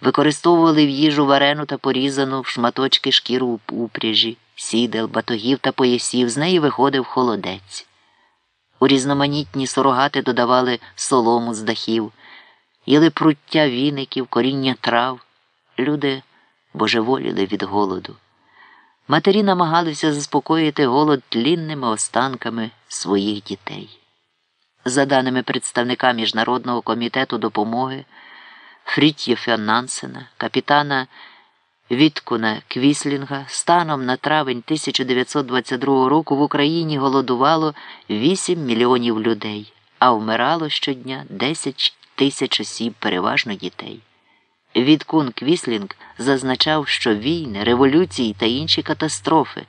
Використовували в їжу варену та порізану в шматочки шкіру упряжі, сідел, батогів та поясів, з неї виходив холодець. У різноманітні сорогати додавали солому з дахів, їли пруття віників, коріння трав. Люди божеволіли від голоду. Матері намагалися заспокоїти голод тлінними останками своїх дітей. За даними представника Міжнародного комітету допомоги Фрітьєфа Нансена, капітана Віткуна Квіслінга, станом на травень 1922 року в Україні голодувало 8 мільйонів людей, а вмирало щодня 10 тисяч осіб, переважно дітей. Відкун Квіслінг зазначав, що війни, революції та інші катастрофи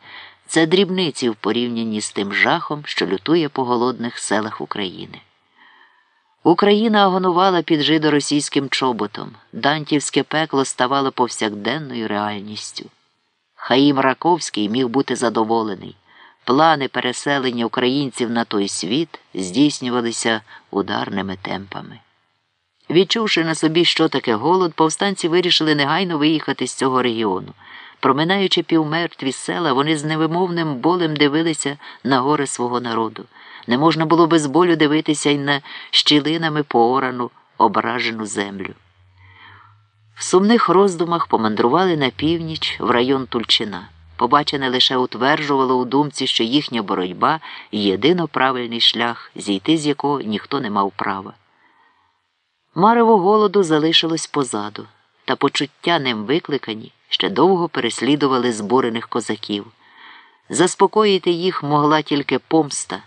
це дрібниці в порівнянні з тим жахом, що лютує по голодних селах України. Україна агонувала під жидоросійським чоботом, Дантівське пекло ставало повсякденною реальністю. Хаїм Раковський міг бути задоволений. Плани переселення українців на той світ здійснювалися ударними темпами. Відчувши на собі, що таке голод, повстанці вирішили негайно виїхати з цього регіону. Проминаючи півмертві села, вони з невимовним болем дивилися на гори свого народу. Не можна було без болю дивитися й на щілинами поорану, ображену землю. В сумних роздумах помандрували на північ в район Тульчина. Побачене лише утверджувало у думці, що їхня боротьба єдино правильний шлях, зійти з якого ніхто не мав права. Марево голоду залишилось позаду, та почуття ним викликані ще довго переслідували збурених козаків. Заспокоїти їх могла тільки помста,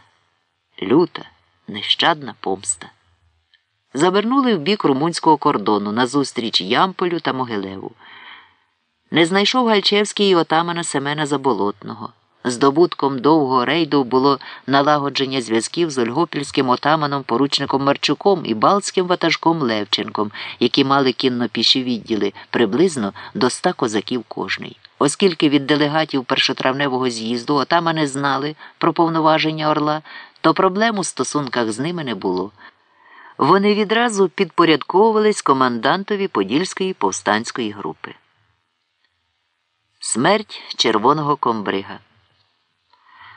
люта, нещадна помста. Завернули в бік румунського кордону назустріч Ямполю та Могилеву. Не знайшов Гальчевський і отамана Семена Заболотного. Здобутком довгого рейду було налагодження зв'язків з Ольгопільським отаманом поручником Марчуком і Балтським ватажком Левченком, які мали кінно-піші відділи приблизно до ста козаків кожний. Оскільки від делегатів першотравневого з'їзду отамани знали про повноваження Орла, то проблем у стосунках з ними не було. Вони відразу підпорядковувались командантові Подільської повстанської групи. Смерть червоного комбрига.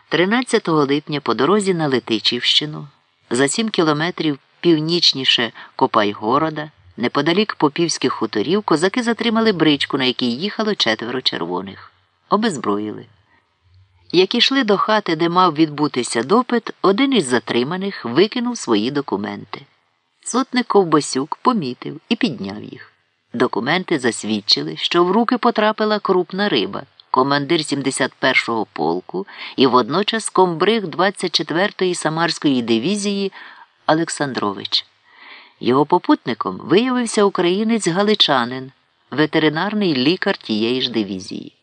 13 липня по дорозі на Летичівщину, за 7 кілометрів північніше Копайгорода, неподалік попівських хуторів, козаки затримали бричку, на якій їхало четверо червоних. Обезброїли. Як ішли до хати, де мав відбутися допит, один із затриманих викинув свої документи. Сотник Ковбасюк помітив і підняв їх. Документи засвідчили, що в руки потрапила крупна риба командир 71-го полку і водночас комбриг 24-ї Самарської дивізії Олександрович. Його попутником виявився українець галичанин, ветеринарний лікар тієї ж дивізії.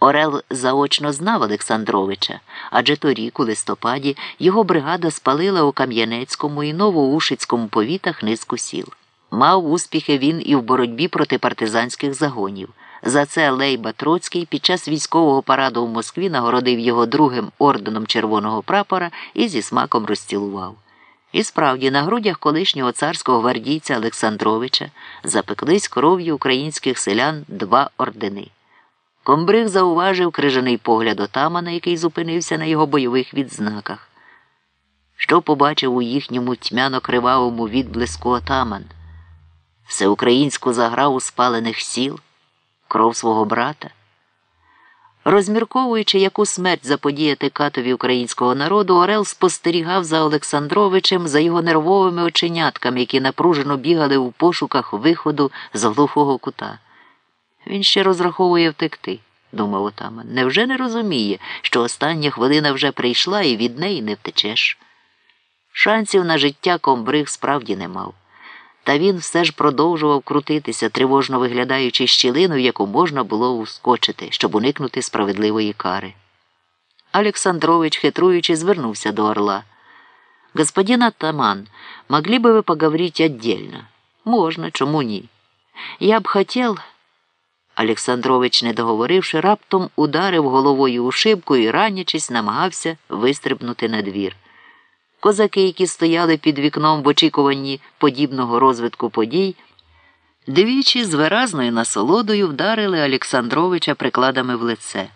Орел заочно знав Олександровича, адже торік, у листопаді, його бригада спалила у Кам'янецькому і Новоушицькому повітах низку сіл. Мав успіхи він і в боротьбі проти партизанських загонів. За це Лейба Троцький під час військового параду в Москві нагородив його другим орденом червоного прапора і зі смаком розцілував. І справді, на грудях колишнього царського гвардійця Олександровича запеклись кров'ю українських селян два ордени. Комбриг зауважив крижаний погляд отамана, який зупинився на його бойових відзнаках. Що побачив у їхньому тьмяно кривавому відблиску отаман? Всеукраїнську заграву спалених сіл кров свого брата. Розмірковуючи, яку смерть заподіяти катові українського народу, Орел спостерігав за Олександровичем, за його нервовими оченятками, які напружено бігали у пошуках виходу з глухого кута. Він ще розраховує втекти, думав отаман. Невже не розуміє, що остання хвилина вже прийшла і від неї не втечеш? Шансів на життя комбриг справді не мав. Та він все ж продовжував крутитися, тривожно виглядаючи щілину, в яку можна було ускочити, щоб уникнути справедливої кари. Олександрович, хитруючи, звернувся до орла. Господин атаман, могли бы вы поговорить отдельно? Можна, чому ні? Я б хотів. Олександрович, не договоривши, раптом ударив головою у шибку і, ранячись, намагався вистрибнути на двір. Козаки, які стояли під вікном в очікуванні подібного розвитку подій, Двічі з виразною насолодою вдарили Олександровича прикладами в лице.